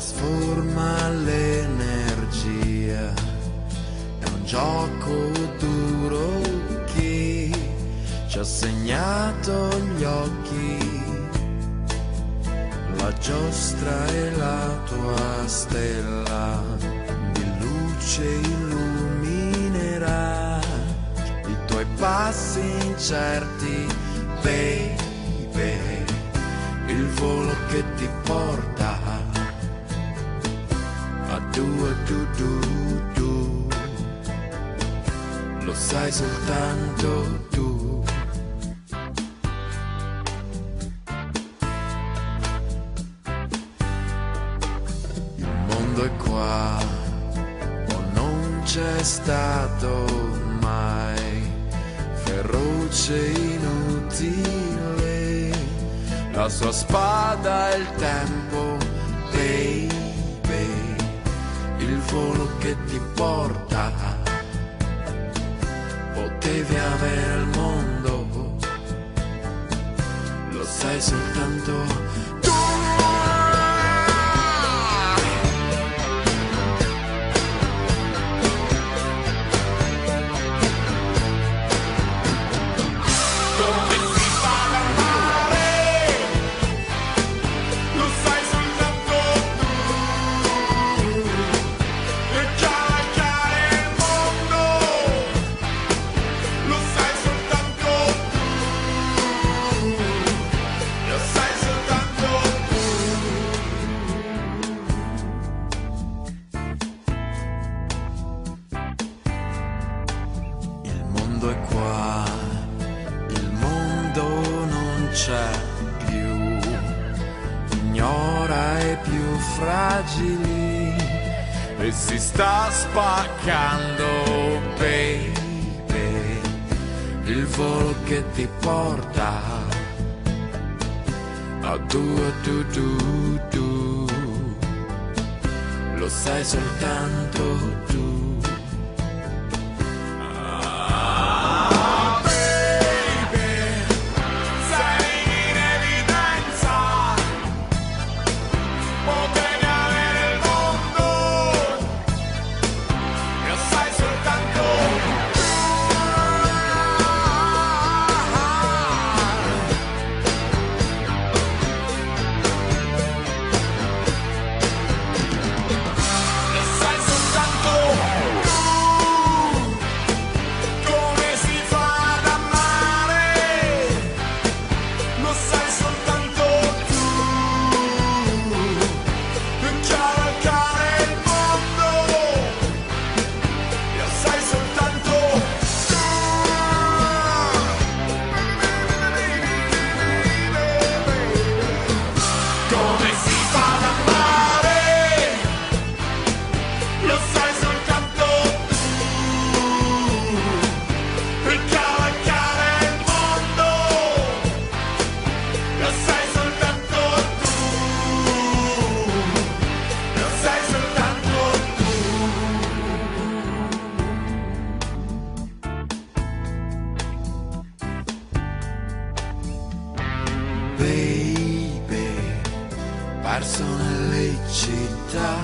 trasforma l'energia. È un gioco duro che ci ha segnato gli occhi. La giostra è la tua stella di luce illuminerà i tuoi passi incerti, baby, il volo che ti porta du du, lo sai soltanto tu. Il mondo è qua, o non c'è stato mai, feroce inutile, la sua spada è il tempo, baby, il volo che ti porta, potevi avere il mondo, lo sai soltanto mondo è qua, il mondo non c'è più, ignora i più fragili. E si sta spaccando, baby, il volo che ti porta a due du du du, lo sai soltanto tu. Baby, perso nelle città,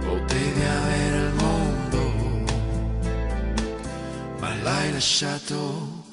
potevi avere il mondo, ma l'hai lasciato